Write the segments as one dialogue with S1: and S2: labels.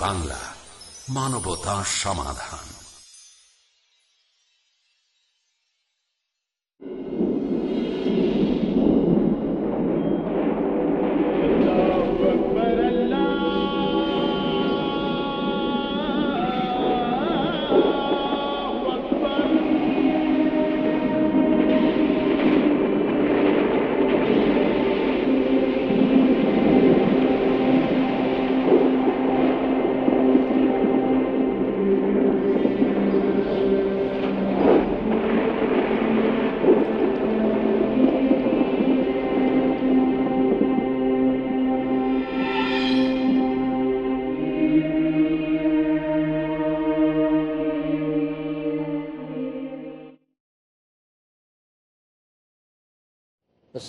S1: বাংলা মানবতা সমাধান।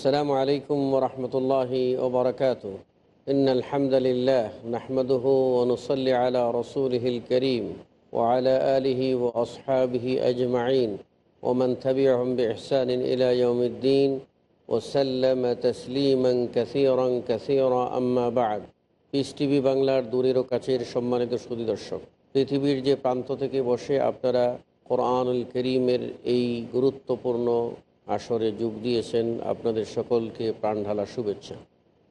S2: السلام عليكم ورحمة الله وبركاته إن الحمد لله نحمده ونصلي على رسوله الكريم وعلى آله وأصحابه أجمعين ومن تبعهم بإحسان إلى يوم الدين وسلم تسليما كثيرا كثيرا أما بعد piece TV বাংলার দূরের ও কাছের সম্মানিত সুদী দর্শক পৃথিবীর যে প্রান্ত থেকে বসে আপনারা কোরআনুল করিমের এই গুরুত্বপূর্ণ আসরে যোগ দিয়েছেন আপনাদের সকলকে প্রাণ ঢালা শুভেচ্ছা।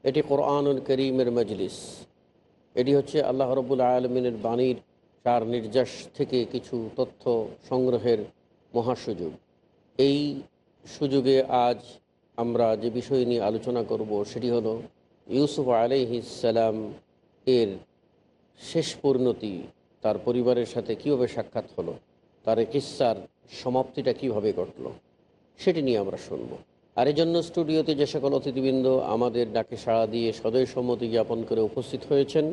S2: এটি কোরআনুল করিমের মজলিস। এটি হচ্ছে আল্লাহ রবুল আলমিনের বাণীর চার নির্যাস থেকে কিছু তথ্য সংগ্রহের মহাসুযোগ। এই সুযোগে আজ আমরা যে বিষয় নিয়ে আলোচনা করব সেটি হলো ইউসুফ আলাইহিসাল্লাম এর শেষ পরিণতি, তার পরিবারের সাথে কীভাবে সাক্ষাৎ হলো, তার কিস্সার সমাপ্তিটা কীভাবে ঘটল। সেটি নিয়ে আমরা শুনব। আর এই জন্য স্টুডিওতে যে সকল অতিথিবৃন্দ আমাদের ডাকে সাড়া দিয়ে সদয় সম্মতি জ্ঞাপন করে উপস্থিত হয়েছেন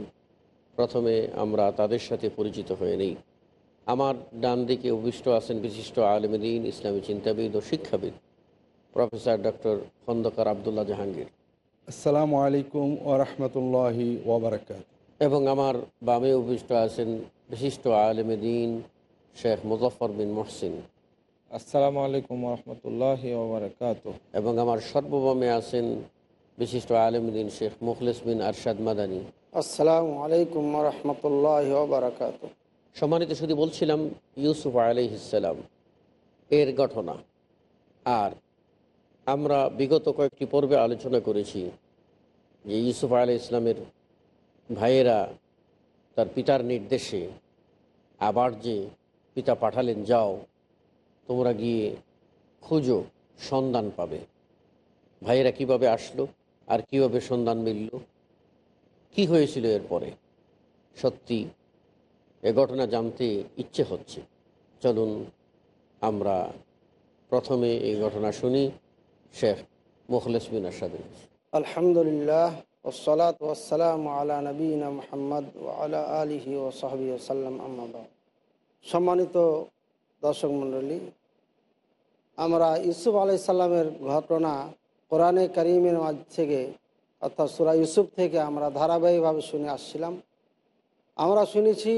S2: প্রথমে আমরা তাদের সাথে পরিচিত হয়ে নেই। আমার ডান দিকে অভিষ্ট আছেন বিশিষ্ট আলমদিন ইসলামী চিন্তাবিদ ও শিক্ষাবিদ প্রফেসর ডক্টর খন্দকার আবদুল্লাহ জাহাঙ্গীর।
S3: আসসালামু আলাইকুম ওরহমতুল্লাহি ওবরাকাত
S2: এবং আমার বামে অভিষ্ট আছেন বিশিষ্ট আলমদিন শেখ মুজফর বিন মহসিন।
S4: আসসালামু আলাইকুম রহমতুল্লাহ ওবরাকাত
S2: এবং আমার সর্ববামে আছেন বিশিষ্ট আলমদিন শেখ মুখলেস বিন আরশাদ মাদানী।
S5: আসসালামু আলাইকুম রহমতুল্লাহ বারাকাত
S2: সম্মানিত শুধু বলছিলাম ইউসুফ আলাইহিসাল্লাম এর ঘটনা। আর আমরা বিগত কয়েকটি পর্বে আলোচনা করেছি যে ইউসুফ আলাই ইসলামের ভাইয়েরা তার পিতার নির্দেশে আবার যে পিতা পাঠালেন যাও তোমরা গিয়ে খুঁজো, সন্ধান পাবে। ভাইয়েরা কীভাবে আসলো আর কীভাবে সন্ধান মিলল? কি হয়েছিল এরপরে? সত্যি এ ঘটনা জানতে ইচ্ছে হচ্ছে। চলুন আমরা প্রথমে এই ঘটনা শুনি শেখ মুখলেস বিন আসাদের
S5: আলহামদুলিল্লাহ ওসলাত ওসালাম আলা নবীনা মোহাম্মদ আলা আলিহি ও সাহবি ওসাল্লাম আহমদ সম্মানিত দর্শক মণ্ডলী আমরা ইউসুফ আলাই সাল্লামের ঘটনা কোরআনে করিমের মাঝ থেকে, অর্থাৎ সুরা ইউসুফ থেকে আমরা ধারাবাহিকভাবে শুনে আসছিলাম। আমরা শুনেছি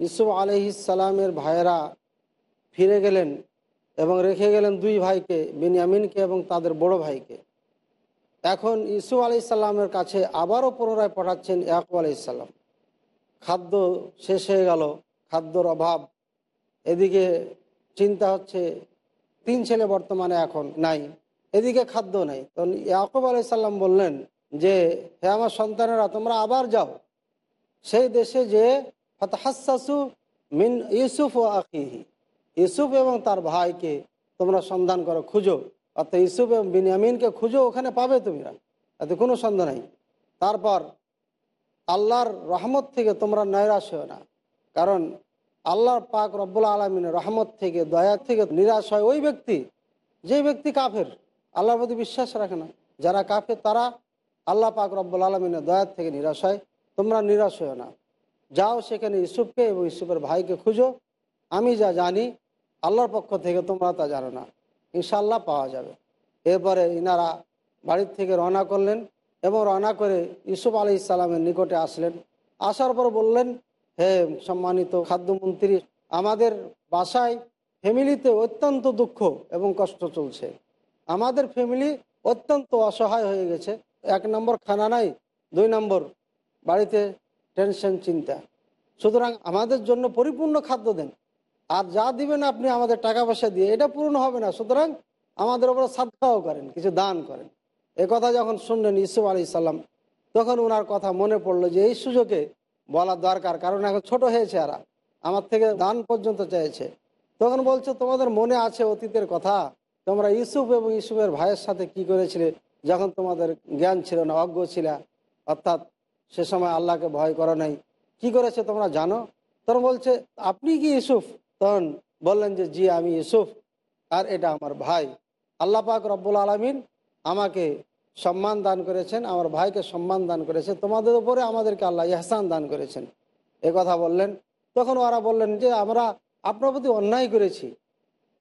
S5: ইউসুফ আলহিসাল্লামের ভাইয়েরা ফিরে গেলেন এবং রেখে গেলেন দুই ভাইকে, বিনিয়ামিনকে এবং তাদের বড় ভাইকে। এখন ইসুফ আলি সাল্লামের কাছে আবারও পুনরায় পাঠাচ্ছেন ইয়াকুব আলাইসাল্লাম খাদ্য শেষ হয়ে গেল, খাদ্যর অভাব। এদিকে চিন্তা হচ্ছে তিন ছেলে বর্তমানে এখন নাই, এদিকে খাদ্য নাই। তখন ইয়াকুব আলাইসাল্লাম বললেন যে, হে আমার সন্তানেরা, তোমরা আবার যাও। সেই দেশে যে ফতহাসু মিন ইউসুফ ও আকিহি ইউসুফ এবং তার ভাইকে তোমরা সন্ধান করো, খুঁজো। অর্থাৎ ইউসুফ এবং বিনিয়ামিনকে খুঁজো, ওখানে পাবে তোমরা। এতে কোনো সন্দেহ নাই। তারপর আল্লাহর রহমত থেকে তোমরা নৈরাশ হও না। কারণ আল্লাহর পাক রব্বুল আলমিনের রহমত থেকে দয়া থেকে নিরাশ হয় ওই ব্যক্তি, যে ব্যক্তি কাফের, আল্লাহর প্রতি বিশ্বাস রাখে না। যারা কাফের, তারা আল্লাহ পাক রব্বুল আলমিনের দয়ার থেকে নিরাশ হয়। তোমরা নিরাশ হও না। যাও সেখানে ইসুফকে এবং ইউসুফের ভাইকে খুঁজো। আমি যা জানি, আল্লাহর পক্ষ থেকে তোমরা তা জানো না। ইনশাল্লাহ পাওয়া যাবে। এরপরে ইনারা বাড়ির থেকে রওনা করলেন এবং রওনা করে ইসুফ আলি ইসালামের নিকটে আসলেন। আসার পর বললেন হে সম্মানিত খাদ্যমন্ত্রী, আমাদের বাসায় ফ্যামিলিতে অত্যন্ত দুঃখ এবং কষ্ট চলছে। আমাদের ফ্যামিলি অত্যন্ত অসহায় হয়ে গেছে। এক নম্বর খানা নাই, দুই নম্বর বাড়িতে টেনশন, চিন্তা। সুতরাং আমাদের জন্য পরিপূর্ণ খাদ্য দেন। আর যা দিবেন আপনি আমাদের টাকা পয়সা দিয়ে, এটা পূর্ণ হবে না। সুতরাং আমাদের ওপরে সাদকাও করেন, কিছু দান করেন। এ কথা যখন শুনলেন ইসুফ আলি সাল্লাম তখন ওনার কথা মনে পড়ল যে এই সুযোগে বলা দরকার, কারণ এখন ছোট হয়েছে এরা। আমার থেকে দান পর্যন্ত চাইছে। তখন বলছে, তোমাদের মনে আছে অতীতের কথা? তোমরা ইউসুফ এবং ইউসুফের ভাইয়ের সাথে কি করেছিলে যখন তোমাদের জ্ঞান ছিল না, অজ্ঞ ছিল? অর্থাৎ সে সময় আল্লাহকে ভয় করো নাই। কি করেছে তোমরা জানো? তখন বলছে, আপনি কি ইউসুফ? তখন বললেন যে, জি, আমি ইউসুফ। আর এটা আমার ভাই। আল্লাহ পাক রব্বুল আলমিন আমাকে সম্মান দান করেছেন আমার ভাইকে সম্মান দান করেছে তোমাদের উপরে আমাদেরকে আল্লাহ ইহসান দান করেছেন। এ কথা বললেন। তখন ওরা বললেন যে আমরা আপনার প্রতি অন্যায় করেছি।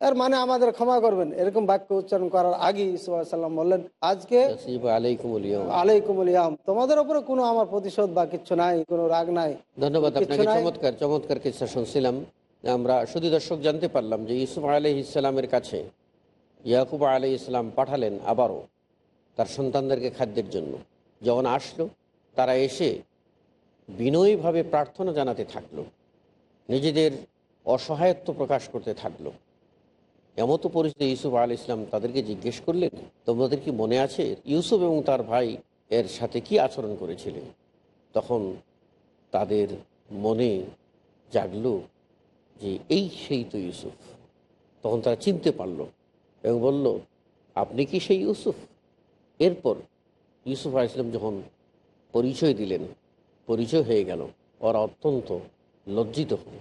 S5: এর মানে আমাদের ক্ষমা করবেন। এরকম বাক্য উচ্চারণ করার আগে ইসুসাল্লাম বললেন আজকে
S2: নাসিব আলাইকুমুল ইয়াউম।
S5: আলাইকুমুল ইয়াম তোমাদের উপরে কোনো আমার প্রতিশোধ বা কিছু নাই কোনো রাগ নাই
S2: ধন্যবাদ আপনাকে। চমৎকার চমৎকার কিচ্ছা শুনছিলাম। আমরা শুধু দর্শক জানতে পারলাম যে ইউসুফ আলহ ইসলামের কাছে ইয়াকুব আলহ ইসলাম পাঠালেন আবারও। তার সন্তানদেরকে খাদ্যের জন্য। যখন আসলো, তারা এসে বিনয়ীভাবে প্রার্থনা জানাতে থাকল। নিজেদের অসহায়ত্ব প্রকাশ করতে থাকল। এমতো পরিস্থিতি ইউসুফ আল ইসলাম তাদেরকে জিজ্ঞেস করলেন, তোমাদের কি মনে আছে ইউসুফ এবং তার ভাই এর সাথে কি আচরণ করেছিলেন? তখন তাদের মনে জাগল যে, এই সেই তো ইউসুফ। তখন তারা চিনতে পারল এবং বলল, আপনি কি সেই ইউসুফ? এরপর ইউসুফ আল ইসলাম যখন পরিচয় দিলেন, পরিচয় হয়ে গেল, ওরা অত্যন্ত লজ্জিত হল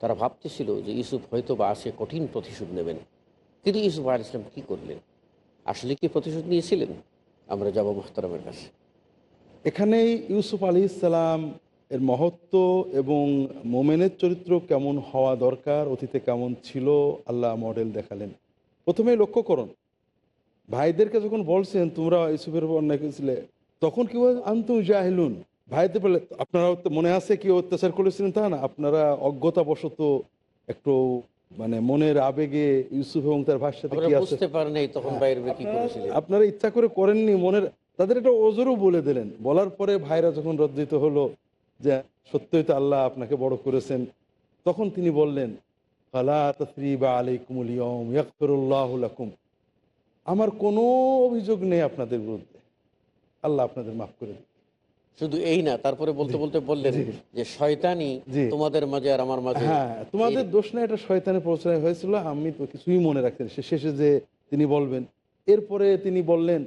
S2: তারা ভাবতেছিল যে ইউসুফ হয়তো বা আসে, কঠিন প্রতিশোধ নেবেন। কিন্তু ইউসুফ আল ইসলাম কী করলেন? আসলে কি প্রতিশোধ নিয়েছিলেন? আমরা যাব মোহতারামের কাছে।
S3: এখানেই ইউসুফ আলী ইসলাম এর মহত্ব এবং মোমেনের চরিত্র কেমন হওয়া দরকার, অতীতে কেমন ছিল, আল্লাহ মডেল দেখালেন। প্রথমে লক্ষ্য করুন ভাইদেরকে যখন বলছেন তোমরা ইউসুফের উপর অন্যায় করেছিলে তখন কি আন্তু জাহিলুন ভাইদের বলে আপনারা মনে আছে কি অত্যাচার করেছিলেন তা না? আপনারা অজ্ঞতাবশত একটু মানে মনের আবেগে ইউসুফ এবং তার সাথে কি আছে?
S2: করেছিলেন।
S3: আপনারা ইচ্ছা করে করেননি মনের তাদের একটা ওজোরও বলে দিলেন। বলার পরে ভাইরা যখন রদ্দিত হলো যে সত্যই তো আল্লাহ আপনাকে বড় করেছেন তখন তিনি বললেন ফালা তসরিবা আলাইকুমুল আমার কোনো অভিযোগ নেই আপনাদের বিরুদ্ধে। আল্লাহ আপনাদের মাফ করে দিন
S2: শুধু এই না তারপরে বলতে বলতে বললেন যে শয়তানি। তোমাদের মাঝে আর আমার মাঝে
S3: হ্যাঁ তোমাদের দোষ না এটা শয়তানের প্রচার হয়েছিল আমি তো কিছুই মনে রাখতেন সে শেষে যে তিনি বলবেন এরপরে তিনি বললেন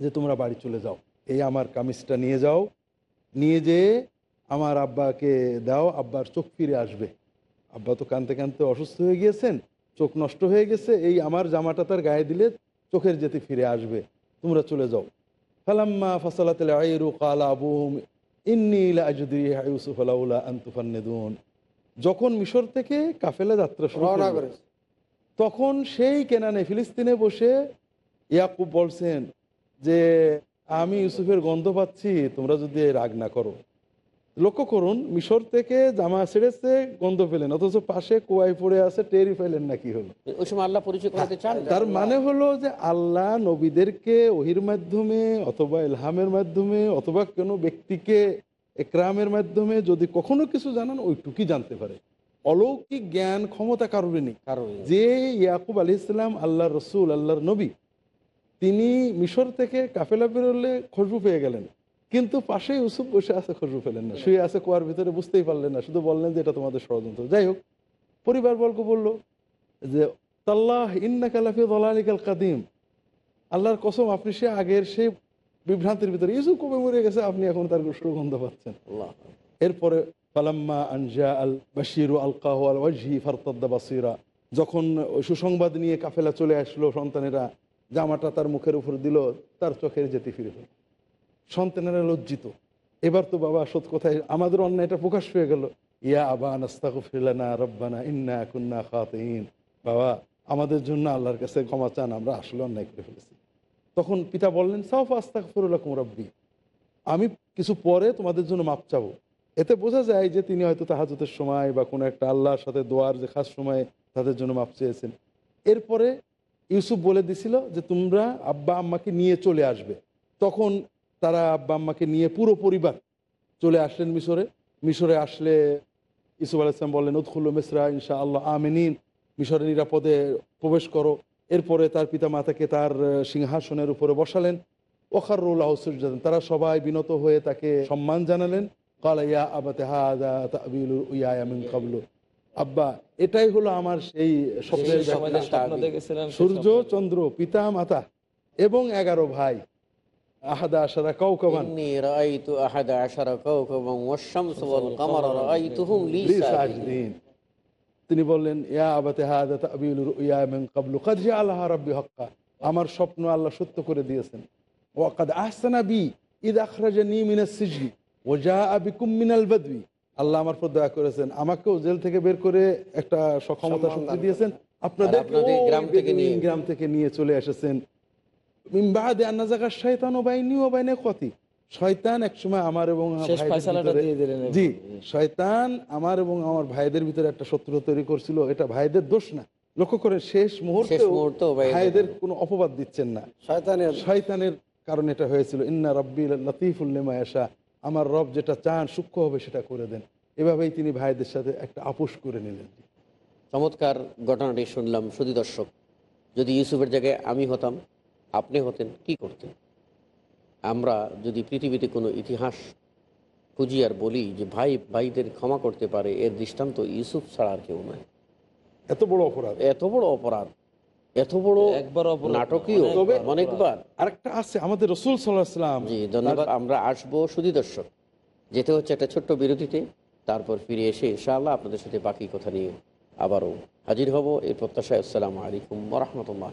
S3: যে তোমরা বাড়ি চলে যাও এই আমার কামিজটা নিয়ে যাও নিয়ে যেয়ে আমার আব্বাকে দাও আব্বার চোখ ফিরে আসবে। আব্বা তো কানতে কানতে অসুস্থ হয়ে গিয়েছেন চোখ নষ্ট হয়ে গেছে এই আমার জামাটা তার গায়ে দিলে চোখের যেতে ফিরে আসবে তোমরা চলে যাও। ফালাম্মা ফসলাত আইরু কালা লাজুদি ইউসুফ আলাউলা আন্তুফান্নেদুন যখন মিশর থেকে কাফেলা যাত্রা শুরু তখন সেই কেনানে ফিলিস্তিনে বসে ইয়াকুব বলছেন যে আমি ইউসুফের গন্ধ পাচ্ছি তোমরা যদি রাগ না করো। লক্ষ্য করুন মিশর থেকে জামা ছেড়েছে গন্ধ পেলেন অথচ পাশে কুয়াই পড়ে আছে টেরি ফেলেন না কি হলো?
S2: ওই সময় আল্লাহ পরিচয় করাতে চান?
S3: তার মানে হলো যে আল্লাহ নবীদেরকে ওহির মাধ্যমে অথবা ইলহামের মাধ্যমে অথবা কোনো ব্যক্তিকে একরামের মাধ্যমে যদি কখনো কিছু জানান ওইটুকুই জানতে পারে। অলৌকিক জ্ঞান ক্ষমতা কারোর নেই। যে ইয়াকুব আলি ইসলাম আল্লাহ রসুল আল্লাহর নবী তিনি মিশর থেকে কাফেলা বেরোলে খুশবু পেয়ে গেলেন। কিন্তু পাশে ইউসুফ বসে আছে খুশবু পেলেন না। শুয়ে আছে কুয়ার ভিতরে বুঝতেই পারলেন না। শুধু বললেন যে এটা তোমাদের ষড়যন্ত্র। যাই হোক পরিবার বর্গ বলল যে তাল্লাহ ইন্না কালাফি দলালিকাল কাদিম। আল্লাহর কসম আপনি সে আগের সেই বিভ্রান্তির ভিতরে ইউসুফ কবে মরে গেছে আপনি এখন তার সুগন্ধ পাচ্ছেন?
S2: আল্লাহ।
S3: এরপরে ফালাম্মা আনজা আল বাশিরু আল কাহ আল ওয়াজহি ফারতাদ্দা বাসিরা। যখন ওই সুসংবাদ নিয়ে কাফেলা চলে আসলো সন্তানেরা জামাটা তার মুখের উপর দিল তার চোখের যেতে ফিরে পেল। সন্তানেরা লজ্জিত। এবার তো বাবা সৎ কথায় আমাদের অন্যায়টা প্রকাশ হয়ে গেল। ইয়া আবা নাস্তাগফিরলানা রব্বানা ইন্না কুন্না খাতিন। বাবা, আমাদের জন্য আল্লাহর কাছে ক্ষমা চান, আমরা আসলে অন্যায় করে ফেলেছি। তখন পিতা বললেন, সাফ আস্তাগফিরুল্লাহ রব্বি। আমি কিছু পরে তোমাদের জন্য মাপ চাবো। এতে বোঝা যায় যে তিনি হয়তো তাহাজতের সময় বা কোনো একটা আল্লাহর সাথে দোয়ার যে খাস সময়ে তাদের জন্য মাপ চেয়েছেন। এরপরে ইউসুফ বলে দিছিল যে, তোমরা আব্বা আম্মাকে নিয়ে চলে আসবে। তখন তারা আব্বা আম্মাকে নিয়ে পুরো পরিবার চলে আসলেন মিশরে। মিশরে আসলে ইসুফ আলাইসলাম বললেন উৎখুল্ল মিসরা ইনশা আল্লাহ আমিনিন মিশরে নিরাপদে প্রবেশ করো। এরপরে তার পিতা মাতাকে তার সিংহাসনের উপরে বসালেন। ওখারুল্লাহ সুজান তারা সবাই বিনত হয়ে তাকে সম্মান জানালেন। কালা ইয়া আবাতে হাদা তাবিলু ইয়া মিন কাবলু আব্বা এটাই হলো আমার স্বপ্নের
S4: সেই
S3: সূর্য চন্দ্র পিতা মাতা এবং এগারো ভাই। তিনি বললেন আমার স্বপ্ন আল্লাহ সত্য করে দিয়েছেন। আমাকেও জেল থেকে বের করে একটা সক্ষমতা আপনাদের
S2: গ্রাম থেকে নিয়ে।
S3: গ্রাম থেকে নিয়ে চলে এসেছেন। মিন আন্না শয়তান শয়তান একসময় আমার এবং আমার
S4: শেষ
S3: ভাইদের
S4: ফয়সালাটা
S3: ভিতরে-
S4: দিয়ে দিলেন এবার।
S3: জি শয়তান আমার এবং আমার ভাইদের ভিতরে একটা শত্রু তৈরি করছিল এটা ভাইদের দোষ না। লক্ষ্য করে শেষ মুহূর্তে
S2: ভাইদের-
S3: ভাইদের কোনো অপবাদ দিচ্ছেন না।
S5: শয়তানের
S3: শয়তানের কারণে এটা হয়েছিল। ইন্না রব্বি লতিফুল্লিমা আশা আমার রব যেটা চান সূক্ষ্ম হবে সেটা করে দেন। এভাবেই তিনি ভাইদের সাথে একটা আপোষ করে নিলেন।
S2: চমৎকার ঘটনাটি শুনলাম। শুধু দর্শক যদি ইউসুফের জায়গায় আমি হতাম আপনি হতেন কি করতেন? আমরা যদি পৃথিবীতে কোনো ইতিহাস খুঁজি আর বলি যে ভাই ভাইদের ক্ষমা করতে পারে এর দৃষ্টান্ত ইউসুফ ছাড়া আর কেউ নয়
S3: এত বড় অপরাধ।
S2: এত বড় অপরাধ। এত বড়
S4: একবার
S2: নাটকীয় অনেকবার।
S3: আরেকটা আছে আমাদের রসুল সাল্লাহ সাল্লাম
S2: জি ধন্যবাদ। আমরা আসব শুধু দর্শক। যেতে হচ্ছে একটা ছোট্ট বিরতিতে তারপর ফিরে এসে ইনশাআল্লাহ আপনাদের সাথে বাকি কথা নিয়ে আবারও হাজির হব। এই প্রত্যাশায় আসসালামু আলাইকুম রহমতুল্লাহ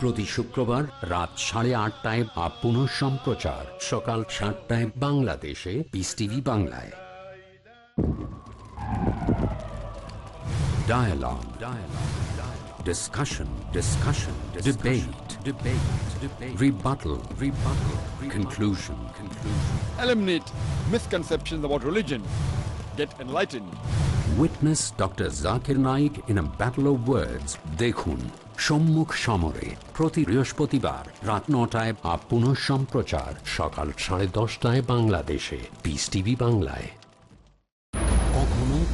S1: প্রতি শুক্রবার রাত সাড়ে আটটায় বা পুনঃ সম্প্রচার সকাল সাতটায় বাংলাদেশে পিস টিভি বাংলায় Dialogue. Dialogue. Dialogue. Discussion. Discussion. Debate. Debate. Debate. Rebuttal. Rebuttal. Conclusion. Conclusion.
S6: eliminate misconceptions about religion, get enlightened.
S1: Witness Dr. Zakir Naik in a battle of words. দেখুন সম্মুখ সমরে প্রতি বৃহস্পতিবার রাত নটায় বা পুনঃ সম্প্রচার সকাল সাড়ে দশটায় বাংলাদেশে। পিস টিভি বাংলায়।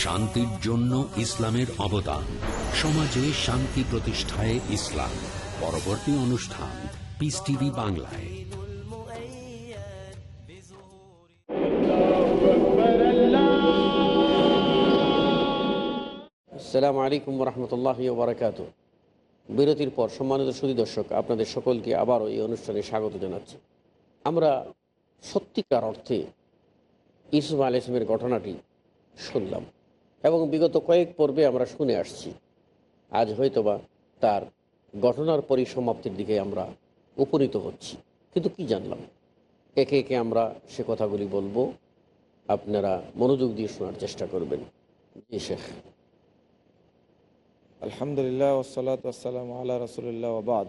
S1: শান্তির জন্য ইসলামের অবদান। সমাজে শান্তি প্রতিষ্ঠায় ইসলাম। পরবর্তী অনুষ্ঠান পিস টিভি বাংলায়।
S2: আসসালামু আলাইকুম রহমতুল্লাহ বারকাত বিরতির পর সম্মানিত সুদী দর্শক, আপনাদের সকলকে আবারও এই অনুষ্ঠানে স্বাগত জানাচ্ছি। আমরা সত্যিকার অর্থে ইসুফ আল ইসলামের ঘটনাটি শুনলাম। এবং বিগত কয়েক পর্বে আমরা শুনে আসছি। আজ হয়তোবা তার ঘটনার পরিসমাপ্তির দিকে আমরা উপনীত হচ্ছি। কিন্তু কি জানলাম? একে একে আমরা সে কথাগুলি বলব। আপনারা মনোযোগ দিয়ে শোনার চেষ্টা করবেন। শেখ।
S4: আলহামদুলিল্লাহ ওসালাত আসসালাম আল্লাহ রসুলিল্লাহ ওবাদ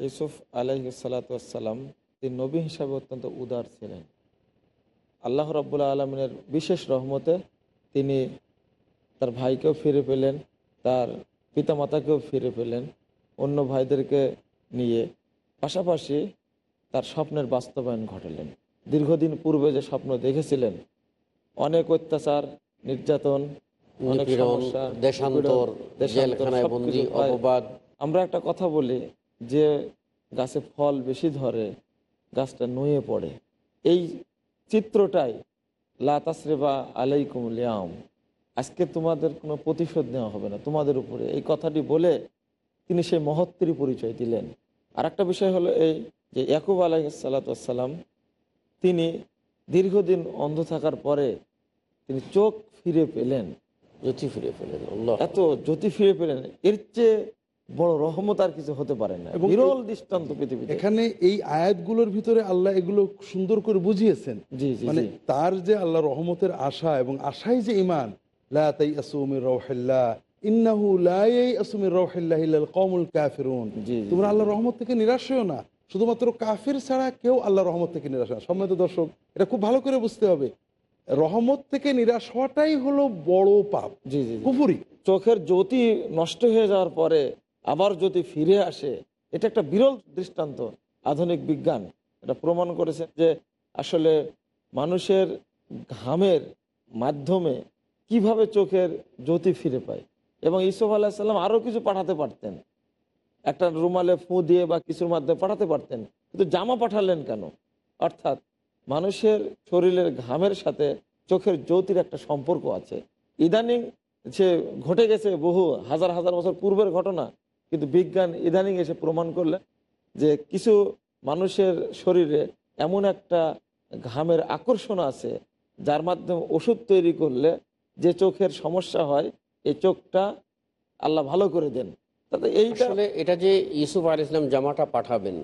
S4: ইউসুফ আলহি সালাতাম তিনি নবী হিসাবে অত্যন্ত উদার ছিলেন। আল্লাহ রব্বুল্লাহ আলমিনের বিশেষ রহমতে তিনি তার ভাইকেও ফিরে পেলেন তার পিতামাতাকেও ফিরে পেলেন অন্য ভাইদেরকে নিয়ে। পাশাপাশি তার স্বপ্নের বাস্তবায়ন ঘটালেন। দীর্ঘদিন পূর্বে যে স্বপ্ন দেখেছিলেন অনেক অত্যাচার নির্যাতন অনেক সমস্যা। আমরা একটা কথা বলি যে গাছে ফল বেশি ধরে গাছটা নুয়ে পড়ে। এই চিত্রটাই লাতাসরেবা আলাইকুম লিয়াম। আজকে তোমাদের কোনো প্রতিশোধ নেওয়া হবে না। তোমাদের উপরে এই কথাটি বলে তিনি সেই মহত্বেরই পরিচয় দিলেন। আর একটা বিষয় হলো এই যে ইয়াকুব আলাইসালাতাম তিনি দীর্ঘদিন অন্ধ থাকার পরে তিনি চোখ ফিরে পেলেন
S2: জ্যোতি ফিরে পেলেন।
S4: এত জ্যোতি ফিরে পেলেন এর চেয়ে বড় রহমত আর কিছু হতে পারে না।
S3: এবং
S4: বিরল দৃষ্টান্ত পৃথিবীতে।
S3: এখানে এই আয়াতগুলোর ভিতরে আল্লাহ এগুলো সুন্দর করে বুঝিয়েছেন। মানে তার যে আল্লাহ রহমতের আশা এবং আশাই যে ইমান লা তাই আসুমির রহিল্লাহ ইন্নাহু লা আসুমির রহিল্লাহ ইল্লাল কওমুল কাফিরুন
S4: জি, জি,
S3: তোমরা আল্লাহ রহমত থেকে নিরাশ হও না। শুধুমাত্র কাফির ছাড়া কেউ আল্লাহ রহমত থেকে নিরাশ হয়। সম্মানিত দর্শক এটা খুব ভালো করে বুঝতে হবে। রহমত থেকে নিরাশ হওয়াটাই হলো বড় পাপ।
S4: জি জি।
S3: কুফুরি।
S4: চোখের জ্যোতি নষ্ট হয়ে যাওয়ার পরে আবার যদি ফিরে আসে এটা একটা বিরল দৃষ্টান্ত আধুনিক বিজ্ঞান। এটা প্রমাণ করেছে যে আসলে মানুষের ঘামের মাধ্যমে কীভাবে চোখের জ্যোতি ফিরে পায়? এবং ইসুফ আলাহিসাল্লাম আরও কিছু পাঠাতে পারতেন। একটা রুমালে ফু দিয়ে বা কিছুর মাধ্যমে পাঠাতে পারতেন। কিন্তু জামা পাঠালেন কেন? অর্থাৎ মানুষের শরীরের ঘামের সাথে চোখের জ্যোতির একটা সম্পর্ক আছে। ইদানিং সে ঘটে গেছে বহু হাজার হাজার বছর পূর্বের ঘটনা, কিন্তু বিজ্ঞান ইদানিং এসে প্রমাণ করলে যে কিছু মানুষের শরীরে এমন একটা ঘামের আকর্ষণ আছে, যার মাধ্যমে ওষুধ তৈরি করলে যে চোখের সমস্যা হয় এই চোখটা আল্লাহ ভালো করে দেন। তাতে এই
S2: আসলে এটা যে ইউসুফ আল ইসলাম জামাটা পাঠাবেন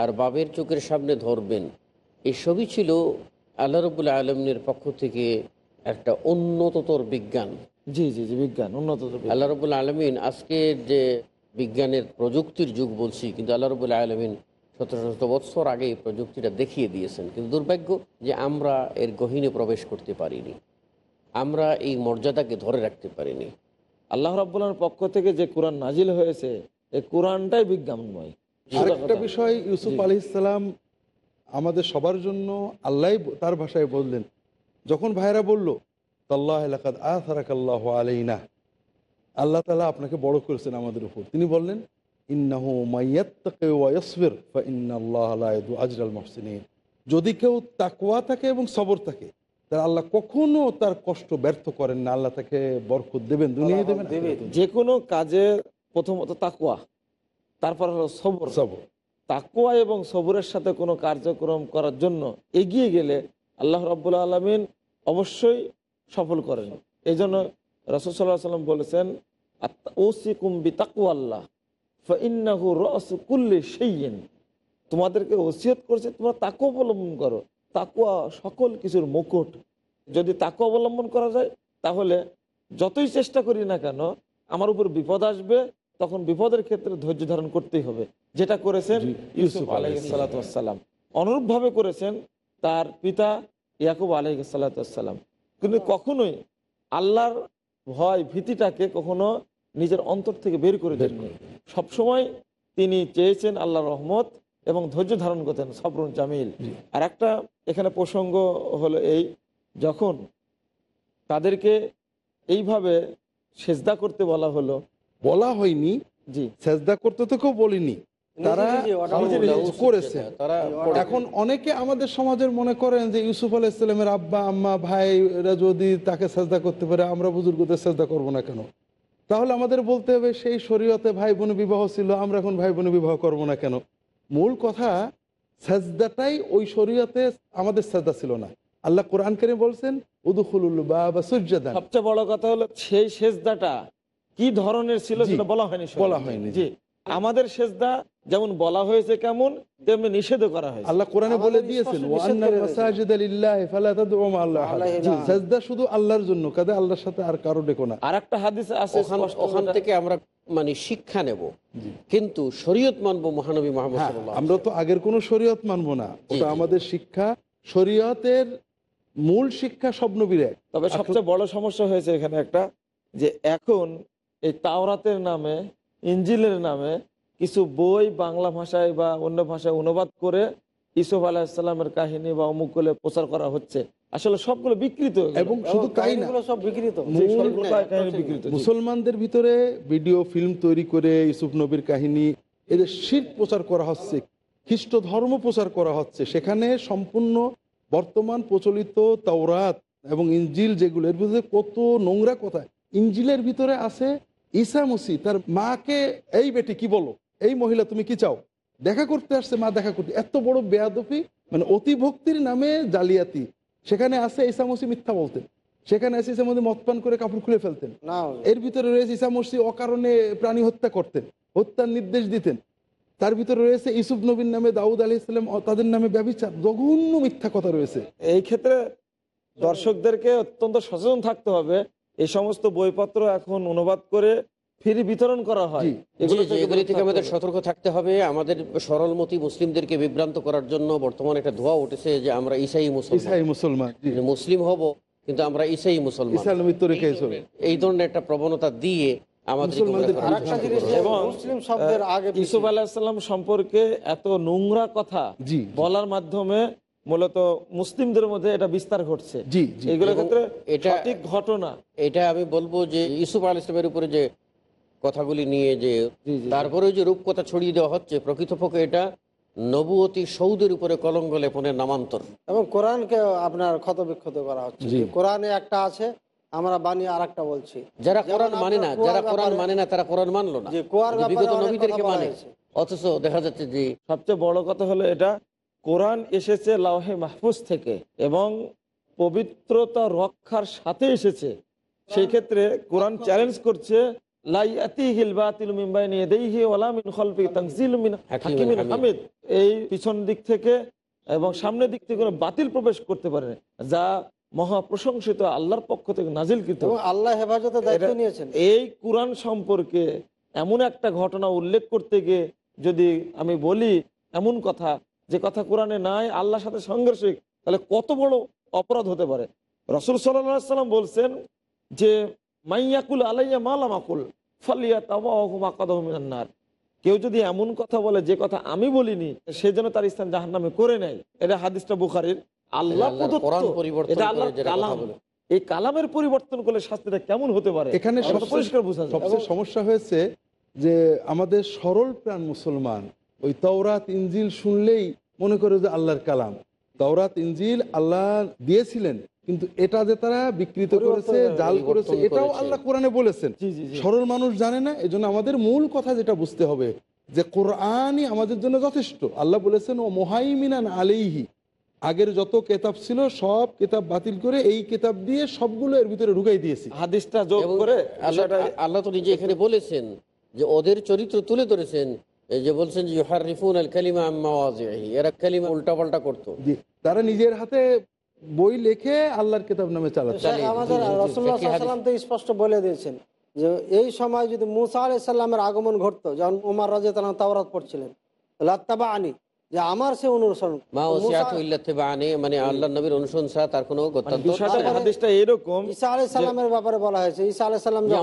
S2: আর বাবের চোখের সামনে ধরবেন এই সবই ছিল আল্লাহ রবুল্লা আলমিনের পক্ষ থেকে একটা উন্নততর বিজ্ঞান।
S4: জি জি জি বিজ্ঞান উন্নত।
S2: আল্লাহ রবুল্লা আলমিন আজকের যে বিজ্ঞানের প্রযুক্তির যুগ বলছি কিন্তু আল্লাহ রবুল্লা আলমিন শত শত বৎসর আগে এই প্রযুক্তিটা দেখিয়ে দিয়েছেন। কিন্তু দুর্ভাগ্য যে আমরা এর গহীনে প্রবেশ করতে পারিনি। আমরা এই মর্যাদাকে ধরে রাখতে পারিনি।
S4: আল্লাহ রাবুল্লাহর পক্ষ থেকে যে কোরআন নাজিল হয়েছে এই কোরআনটাই বিজ্ঞানময়
S3: আরেকটা বিষয় ইউসুফ আলী ইসলাম আমাদের সবার জন্য আল্লাহ তার ভাষায় বললেন। যখন ভাইরা বলল তাল্লাহ এলাকাত আসারাকাল্লাহ আলাইনা আল্লাহ তালা আপনাকে বড় করেছেন আমাদের উপর। তিনি বললেন ইন্নাহু আজরাল মুহসিনিন যদি কেউ তাকুয়া থাকে এবং সবর থাকে তাহলে আল্লাহ কখনো তার কষ্ট ব্যর্থ করেন না। আল্লাহ তাকে বরকত দেবেন দুনিয়ায় দেবেন।
S4: যে কোনো কাজে প্রথমত তাকুয়া তারপর হলো সবর।
S3: সবর।
S4: তাকুয়া এবং সবরের সাথে কোনো কার্যক্রম করার জন্য এগিয়ে গেলে আল্লাহ রাবুল্লাহ আলমিন অবশ্যই সফল করেন। এই জন্য রসদ সাল্লাহ সাল্লাম বলেছেন ওসি কুম্বি তাকুয়া আল্লাহ ফাইন্নাহু রস কুল্লি সেইন তোমাদেরকে ওসিয়ত করছে তোমরা তাকু অবলম্বন করো। তাকুয়া সকল কিছুর মুকুট। যদি তাকু অবলম্বন করা যায় তাহলে যতই চেষ্টা করি না কেন আমার উপর বিপদ আসবে তখন বিপদের ক্ষেত্রে ধৈর্য ধারণ করতেই হবে। যেটা করেছেন ইউসুফ আলহিসাল্লাম অনুরূপভাবে করেছেন তার পিতা ইয়াকুব আলহিসাল্লাম কিন্তু কখনোই আল্লাহর ভয় ভীতিটাকে কখনো নিজের অন্তর থেকে বের করে দেননি। সবসময় তিনি চেয়েছেন আল্লাহর রহমত এবং ধৈর্য ধারণ করতেন সবরুন জামিল। আর একটা এখানে প্রসঙ্গ হলো এই যখন তাদেরকে এইভাবে সেজদা করতে বলা হলো।
S3: বলা হয়নি।
S4: জি।
S3: সেজদা করতে তো কেউ বলিনি। তারা করেছে এখন অনেকে আমাদের সমাজের মনে করেন যে ইউসুফ আলাহ ইসলামের আব্বা আম্মা ভাইরা যদি তাকে সাজদা করতে পারে আমরা বুজুর্গদের সাজদা করব না কেন? তাহলে আমাদের বলতে হবে সেই শরীয়তে ভাই বোন বিবাহ ছিল আমরা এখন ভাই বোন বিবাহ করব না কেন? মূল কথা সাজদাটাই ওই শরীয়তে আমাদের সাজদা ছিল না। আল্লাহ কোরআন কেন বলছেন উদুখুলুল বা সূর্যদান
S4: সবচেয়ে বড় কথা হলো সেই সেজদাটা কি ধরনের ছিল সেটা বলা হয়নি।
S3: বলা হয়নি,
S4: জি। আমাদের সেজদা যেমন বলা হয়েছে কেমন তেমনি নিষেধও করা হয়েছে।
S3: আল্লাহ কোরআনে বলে দিয়েছেন ওয়ান্নাল মাসাজিদ লিল্লাহি ফালা তাদউ মা আল্লাহ। সাজদা শুধু আল্লাহর জন্য কাজে আল্লাহর সাথে আর কারও ডেকো না।
S4: আর একটা হাদিস আছে
S2: ওখান থেকে আমরা মানে শিক্ষা নেব। কিন্তু শরীয়ত মানবো মহানবী মোহাম্মদ
S3: হ্যাঁ,
S2: সাল্লাল্লাহু
S3: আমরা তো আগের কোনো শরীয়ত মানবো না। ওটা আমাদের শিক্ষা। শরীয়তের মূল শিক্ষা সব নবীর এক।
S4: তবে সবচেয়ে বড় সমস্যা হয়েছে এখানে একটা যে এখন এই তাওরাতের নামে ইঞ্জিলের নামে কিছু বই বাংলা ভাষায় বা অন্য ভাষায় অনুবাদ করে ইসুফ আলাহিসাল্লামের কাহিনী বা অমুক করে প্রচার করা হচ্ছে। আসলে সবগুলো বিকৃত
S3: এবং শুধু তাই না
S5: কাহিনীগুলো সব বিকৃত।
S4: যে
S3: মূল
S4: সবগুলো কাহিনী বিকৃত। জি।
S3: মুসলমানদের ভিতরে ভিডিও ফিল্ম তৈরি করে ইউসুফ নবীর কাহিনী এদের শির প্রচার করা হচ্ছে খ্রিস্ট ধর্ম প্রচার করা হচ্ছে। সেখানে সম্পূর্ণ বর্তমান প্রচলিত তাওরাত এবং ইঞ্জিল যেগুলো এর ভিতরে কত নোংরা কথা। ইঞ্জিলের ভিতরে আছে ঈসা মুসি তার মাকে এই বেটি কি বলো? এই মহিলা তুমি কি চাও? দেখা করতে আসছে মা দেখা করতে। এত বড় বেয়াদফি মানে অতি ভক্তির নামে জালিয়াতি। সেখানে আছে ঈসা মুসি মিথ্যা বলতেন। সেখানে আছে ঈসা মুসি মদ পান করে কাপড় খুলে ফেলতেন। এর ভিতরে রয়েছে ঈসা মসি অকারণে প্রাণী হত্যা করতেন হত্যার নির্দেশ দিতেন। তার ভিতরে রয়েছে ইসুফ নবীর নামে দাউদ আলি ইসলাম তাদের নামে ব্যবচার জঘন্য মিথ্যা কথা রয়েছে।
S4: এই ক্ষেত্রে দর্শকদেরকে অত্যন্ত সচেতন থাকতে হবে। এই সমস্ত বইপত্র এখন অনুবাদ করে ফ্রি বিতরণ করা হয়। থেকে
S2: এগুলি থেকে আমাদের সতর্ক থাকতে হবে। আমাদের সরলমতি মুসলিমদেরকে বিভ্রান্ত করার জন্য বর্তমানে একটা ধোয়া উঠেছে যে আমরা ইসাই মুসলমান।
S3: মুসলমান
S2: মুসলিম হব কিন্তু আমরা ইসাই মুসলমান। এই ধরনের একটা প্রবণতা দিয়ে
S5: মুসলিম
S4: সম্পর্কে এত নোংরা কথা। বলার মাধ্যমে মূলত মুসলিমদের মধ্যে এটা বিস্তার ঘটছে।
S3: জি, জি।
S4: ক্ষেত্রে
S2: এটা-
S4: সঠিক ঘটনা।
S2: এটা আমি বলব যে ইসুফ আল ইসলামের উপরে যে কথাগুলি নিয়ে যে। তারপরেও যে রূপকথা ছড়িয়ে দেওয়া হচ্ছে প্রকৃতপক্ষে এটা নবুয়তী সৌদের উপরে কলঙ্ক লেপনের নামান্তর।
S5: এবং কোরআনকে আপনার ক্ষত বিক্ষত করা হচ্ছে। কোরআনে একটা আছে আমরা বানিয়ে আর একটা বলছি।
S2: যারা কোরআন মানে না যারা কোরআন মানে না তারা কোরআন মানলো না।
S5: যে কুয়ার
S2: বিগত নবীদেরকে মানে। অথচ দেখা যাচ্ছে যে
S4: সবচেয়ে বড় কথা হলো এটা কোরআন এসেছে লাউহে মাহফুজ থেকে এবং পবিত্রতা রক্ষার সাথে এসেছে। সেই ক্ষেত্রে কোরআন চ্যালেঞ্জ করছে মিন মিন মিন এই পিছন দিক থেকে এবং সামনের দিক থেকে বাতিল প্রবেশ করতে পারে যা মহা প্রশংসিত আল্লাহর পক্ষ থেকে নাজিলকৃত।
S5: এবং আল্লাহ দায়িত্ব নিয়েছেন।
S4: এই কোরআন সম্পর্কে এমন একটা ঘটনা উল্লেখ করতে গিয়ে যদি আমি বলি এমন কথা যে কথা কোরআনে নাই আল্লাহর সাথে সাংঘর্ষিক তাহলে কত বড় অপরাধ হতে পারে? রসুল সাল্লাম বলছেন যে মাইয়াকুল আলাইয়া মালামাকুল ফালিয়া তাবাহমাকাদমিনান্নার কেউ যদি এমন কথা বলে যে কথা আমি বলিনি সে যেন তার স্থান জাহান নামে করে নেয়। এটা হাদিসটা বুখারির। আল্লাহ। এই কালামের পরিবর্তন করলে শাস্তিটা কেমন হতে পারে?
S3: এখানে
S4: পরিষ্কার বোঝা
S3: সবচেয়ে সমস্যা হয়েছে যে আমাদের সরল প্রাণ মুসলমান ওই তওরাত ইঞ্জিল শুনলেই মনে করে যে আল্লাহর কালাম। তওরাত ইঞ্জিল আল্লাহ দিয়েছিলেন কিন্তু এটা যে তারা বিকৃত করেছে জাল করেছে এটাও আল্লাহ কোরআনে বলেছেন। সরল মানুষ জানে না এজন্য আমাদের মূল কথা যেটা বুঝতে হবে যে কোরআনই আমাদের জন্য যথেষ্ট। আল্লাহ বলেছেন ও মোহাইমিনান আলাইহি। আগের যত কেতাব ছিল সব কেতাব বাতিল করে এই কেতাব দিয়ে সবগুলো এর ভিতরে ঢুকাই দিয়েছি।
S4: হাদিসটা যোগ করে
S2: আল্লাহ আল্লাহ তো নিজে এখানে বলেছেন যে ওদের চরিত্র তুলে ধরেছেন এই যে বলছেন যে ইউহারিফুন আল কালিমা আম্মা ওয়াজিহি এরা কালিমা উল্টাপাল্টা করতো।
S3: জি, তারা নিজের হাতে বই লেখে আল্লাহর কিতাব নামে চালাচ্ছে
S5: আমাদের তো স্পষ্ট বলে দিয়েছেন যে এই সময় যদি মুসা আলাই সাল্লামের আগমন ঘটতো যেমন উমার রাজে তারা তাওরাত পড়ছিলেন লাত্তাবা আনি যে আমার সে অনুসরণ
S2: মানে আল্লাহ নবীর অনুসরণ ছাড়া তার কোনো
S4: মানে। হাদিসটা এরকম
S5: ঈসা আলাই সাল্লামের ব্যাপারে বলা হয়েছে। ঈসা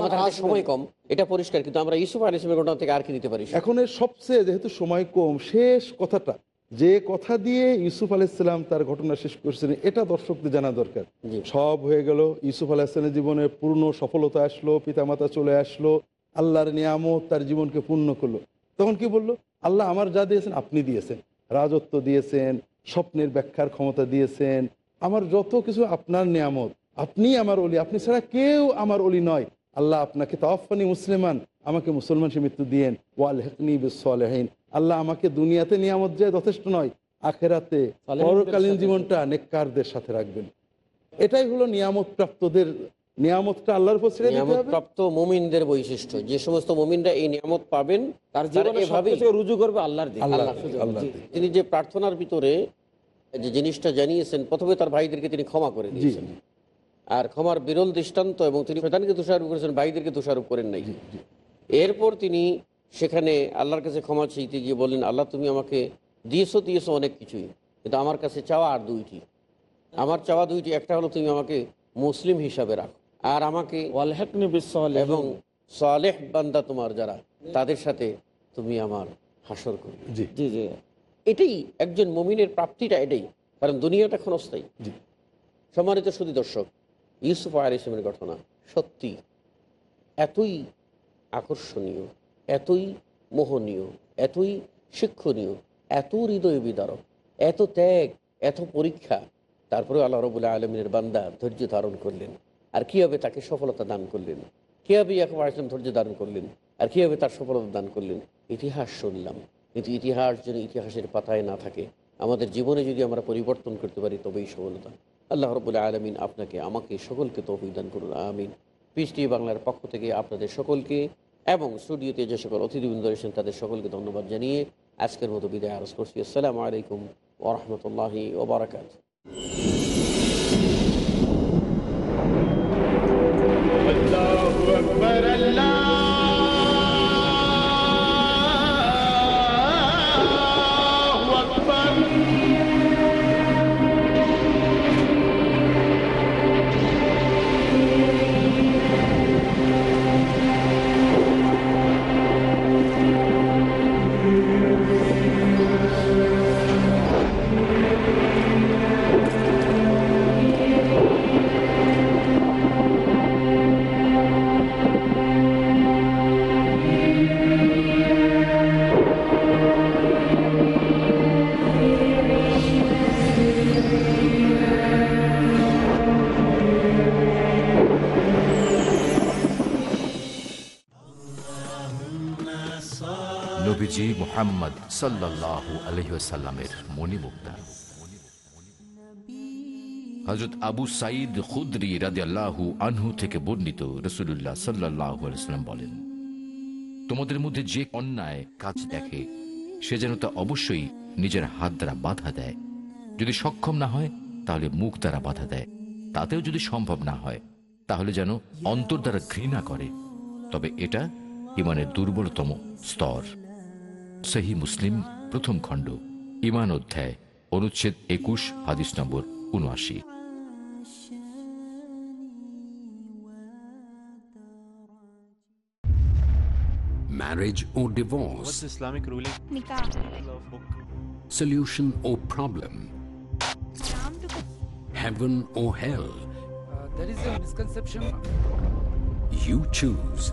S2: আমাদের হাতে সময় কম এটা পরিষ্কার কিন্তু আমরা ইউসুফ আলী ইসলামের ঘটনা থেকে আর কি নিতে পারি?
S3: এখন এর সবচেয়ে যেহেতু সময় কম শেষ কথাটা যে কথা দিয়ে ইউসুফ আলাইসাল্লাম তার ঘটনা শেষ করেছিলেন এটা দর্শকদের জানা দরকার। সব হয়ে গেল ইউসুফ আলাহিসাল্লামের জীবনে পূর্ণ সফলতা আসলো পিতামাতা চলে আসলো আল্লাহর নিয়ামত তার জীবনকে পূর্ণ করল। তখন কি বলল? আল্লাহ আমার যা দিয়েছেন আপনি দিয়েছেন। রাজত্ব দিয়েছেন স্বপ্নের ব্যাখ্যার ক্ষমতা দিয়েছেন। আমার যত কিছু আপনার নিয়ামত আপনি আমার অলি আপনি ছাড়া কেউ আমার অলি নয়। আল্লাহ আপনাকে তাওয়াফানি মুসলিমান আমাকে মুসলমান সে মৃত্যু দিয়েন। ওয়াল হেকনি বিসলেহীন আল্লাহ আমাকে দুনিয়াতে নিয়ামত যে যথেষ্ট নয় আখেরাতে পরকালীন জীবনটা নেককারদের সাথে রাখবেন। এটাই হলো নিয়ামত প্রাপ্তদের নিয়ামতটা আল্লাহর উপর ছেড়ে দিতে হবে।
S2: প্রাপ্ত মুমিনদের বৈশিষ্ট্য যে সমস্ত মুমিনরা এই নিয়ামত পাবেন
S4: তার জীবনে রুজু করবে আল্লাহর দিকে।
S3: আল্লাহ।
S2: তিনি যে প্রার্থনার ভিতরে যে জিনিসটা জানিয়েছেন প্রথমে তার ভাইদেরকে তিনি ক্ষমা করে দিয়েছেন। আর ক্ষমার বিরল দৃষ্টান্ত এবং তিনি শয়তানকে দোষারোপ করেছেন ভাইদেরকে দোষারোপ করেন নাই। এরপর তিনি সেখানে আল্লাহর কাছে ক্ষমা চাইতে গিয়ে বললেন আল্লাহ তুমি আমাকে দিয়েছ দিয়েছ অনেক কিছুই কিন্তু আমার কাছে চাওয়া আর দুইটি। আমার চাওয়া দুইটি একটা হলো তুমি আমাকে মুসলিম হিসাবে রাখো। আর আমাকে। এবং সালেহ বান্দা তোমার যারা তাদের সাথে তুমি আমার হাসর করবে।
S3: জি।
S4: জি
S2: এটাই একজন মমিনের প্রাপ্তিটা এটাই কারণ দুনিয়াটা ক্ষণস্থায়ী।
S3: জি।
S2: সম্মানিত সুদী দর্শক ইউসুফ আল ইসলামের ঘটনা সত্যি এতই আকর্ষণীয় এতই মোহনীয় এতই শিক্ষণীয় এত হৃদয় বিদারক এত ত্যাগ এত পরীক্ষা তারপরে আল্লাহ রবুল্লাহ আলমিনের বান্দা ধৈর্য ধারণ করলেন। আর কীভাবে তাকে সফলতা দান করলেন? কীভাবে ইয়াকুব আসলাম ধৈর্য ধারণ করলেন? আর কীভাবে তার সফলতা দান করলেন? ইতিহাস শুনলাম। কিন্তু ইতিহাস যদি ইতিহাসের পাতায় না থাকে, আমাদের জীবনে যদি আমরা পরিবর্তন করতে পারি, তবেই সফলতা। আল্লাহ রবুল্লাহ আলমিন আপনাকে, আমাকে সকলকে তো অভিদান করুন, আমিন। পিস বাংলার পক্ষ থেকে আপনাদের সকলকে এবং স্টুডিওতে যে সকল অতিথিবৃন্দ রয়েছেন, তাদের সকলকে ধন্যবাদ জানিয়ে আজকের মতো বিদায় আরজ করছি। আসসালামু আলাইকুম ওরহমতুল্লাহি ওবরাকাত
S7: মোহাম্মদ সাল্লাহ আলহিসাল্লামের মণিমুক্তা। হজরত আবু সাইদ খুদ্রি রাজি আল্লাহু আনহু থেকে বর্ণিত রসুল্লাহ সাল্লাহ আলাইসাল্লাম বলেন, তোমাদের মধ্যে যে অন্যায় কাজ দেখে, সে যেন তা অবশ্যই নিজের হাত দ্বারা বাধা দেয়। যদি সক্ষম না হয়, তাহলে মুখ দ্বারা বাধা দেয়। তাতেও যদি সম্ভব না হয়, তাহলে যেন অন্তর দ্বারা ঘৃণা করে। তবে এটা ইমানের দুর্বলতম স্তর। সহি মুসলিম প্রথম খণ্ড ইমান অধ্যায় অনুচ্ছেদ একুশ হাদিস নম্বর উনআশি
S1: Marriage or divorce?
S8: Islamic ruling?
S1: Solution or problem? Heaven or hell?
S9: there is a misconception.
S1: You choose.